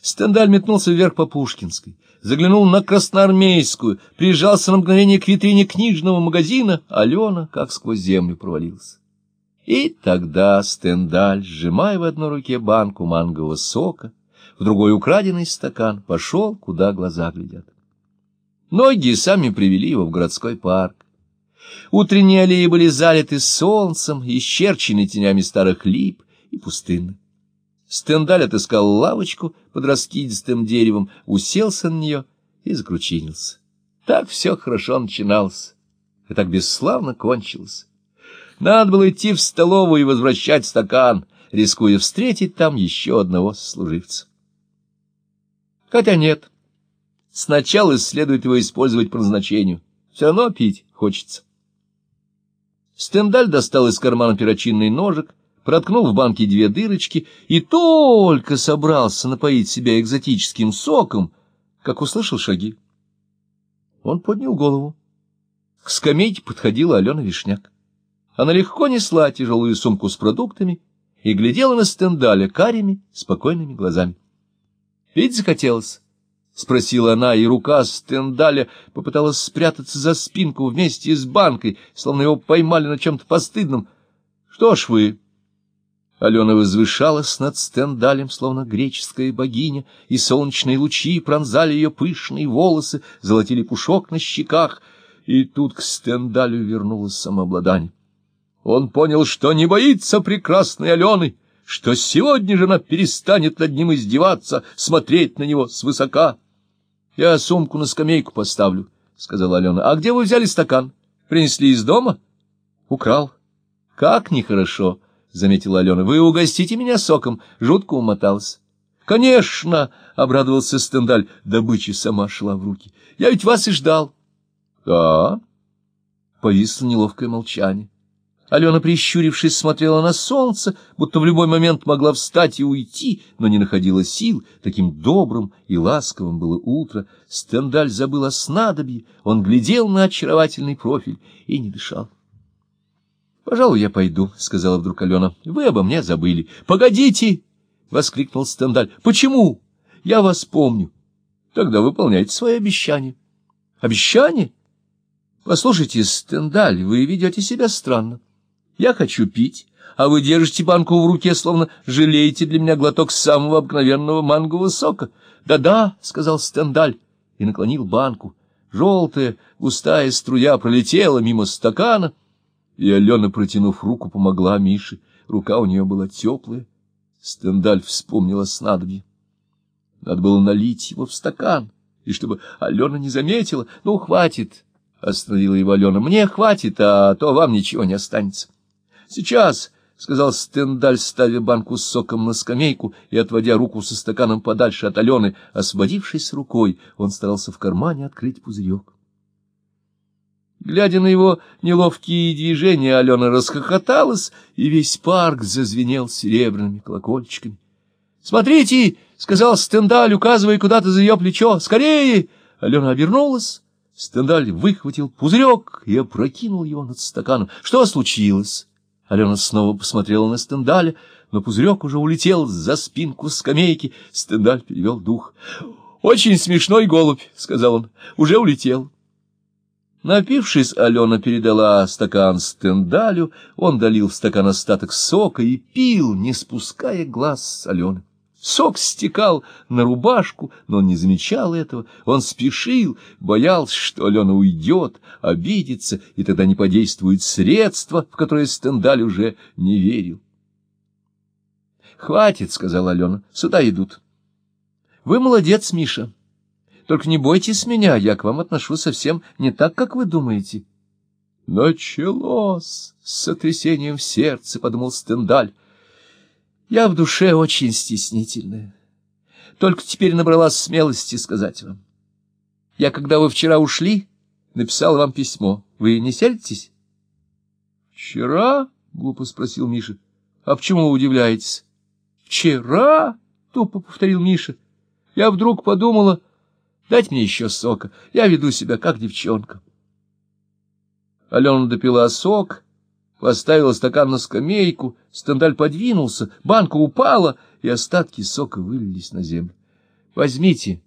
Стендаль метнулся вверх по Пушкинской, заглянул на Красноармейскую, прижался на мгновение к витрине книжного магазина, Алена как сквозь землю провалилась. И тогда Стендаль, сжимая в одной руке банку мангового сока, в другой украденный стакан, пошел, куда глаза глядят. Ноги сами привели его в городской парк. Утренние аллеи были залиты солнцем, исчерчены тенями старых лип и пустынны. Стендаль отыскал лавочку под раскидистым деревом, уселся на нее и закручинился. Так все хорошо начиналось, и так бесславно кончилось. Надо было идти в столовую и возвращать стакан, рискуя встретить там еще одного служивца. Хотя нет, сначала следует его использовать по назначению, все равно пить хочется. Стендаль достал из кармана перочинный ножик, проткнул в банке две дырочки и только собрался напоить себя экзотическим соком, как услышал шаги. Он поднял голову. К скамейке подходила Алена Вишняк. Она легко несла тяжелую сумку с продуктами и глядела на Стендаля карими, спокойными глазами. Пить захотелось. — спросила она, и рука Стендаля попыталась спрятаться за спинку вместе с банкой, словно его поймали на чем-то постыдном. — Что ж вы... Алена возвышалась над стендалем, словно греческая богиня, и солнечные лучи пронзали ее пышные волосы, золотили пушок на щеках, и тут к стендалю вернулось самообладание. Он понял, что не боится прекрасной Алены, что сегодня же она перестанет над ним издеваться, смотреть на него свысока. — Я сумку на скамейку поставлю, — сказала Алена. — А где вы взяли стакан? Принесли из дома? — Украл. — Как нехорошо! —— заметила Алена. — Вы угостите меня соком? Жутко умоталась. — Конечно! — обрадовался Стендаль. Добыча сама шла в руки. — Я ведь вас и ждал. — Да? Повисло неловкое молчание. Алена, прищурившись, смотрела на солнце, будто в любой момент могла встать и уйти, но не находила сил. Таким добрым и ласковым было утро. Стендаль забыл о снадобье, он глядел на очаровательный профиль и не дышал. — Пожалуй, я пойду, — сказала вдруг Алена. — Вы обо мне забыли. — Погодите! — воскликнул Стендаль. — Почему? Я вас помню. Тогда выполняйте свои обещания. — Обещание? Послушайте, Стендаль, вы ведете себя странно. Я хочу пить, а вы держите банку в руке, словно жалеете для меня глоток самого обыкновенного мангового сока. Да — сказал Стендаль и наклонил банку. Желтая густая струя пролетела мимо стакана — и Алена, протянув руку, помогла Мише. Рука у нее была теплая. Стендаль вспомнила снадобье. Надо было налить его в стакан, и чтобы Алена не заметила. — Ну, хватит, — остановила его Алена. — Мне хватит, а то вам ничего не останется. — Сейчас, — сказал Стендаль, ставя банку с соком на скамейку и отводя руку со стаканом подальше от Алены. Освободившись рукой, он старался в кармане открыть пузырек. Глядя на его неловкие движения, Алена расхохоталась, и весь парк зазвенел серебряными колокольчиками. — Смотрите! — сказал Стендаль, указывая куда-то за ее плечо. — Скорее! Алена обернулась. Стендаль выхватил пузырек и опрокинул его над стаканом. — Что случилось? Алена снова посмотрела на Стендаля, но пузырек уже улетел за спинку скамейки. Стендаль перевел дух. — Очень смешной голубь, — сказал он. — Уже улетел. — Напившись, Алена передала стакан Стендалю, он долил в стакан остаток сока и пил, не спуская глаз с Алены. Сок стекал на рубашку, но он не замечал этого. Он спешил, боялся, что Алена уйдет, обидится, и тогда не подействует средство, в которое Стендаль уже не верил. — Хватит, — сказала Алена, — сюда идут. — Вы молодец, Миша. Только не бойтесь меня, я к вам отношусь совсем не так, как вы думаете. Началось с сотрясением в сердце, — подумал Стендаль. Я в душе очень стеснительная. Только теперь набралась смелости сказать вам. Я, когда вы вчера ушли, написал вам письмо. Вы не сердитесь? — Вчера? — глупо спросил Миша. — А почему вы удивляетесь? — Вчера? — тупо повторил Миша. Я вдруг подумала Дать мне еще сока, я веду себя как девчонка. Алена допила сок, поставила стакан на скамейку, стендаль подвинулся, банка упала, и остатки сока вылились на землю. Возьмите,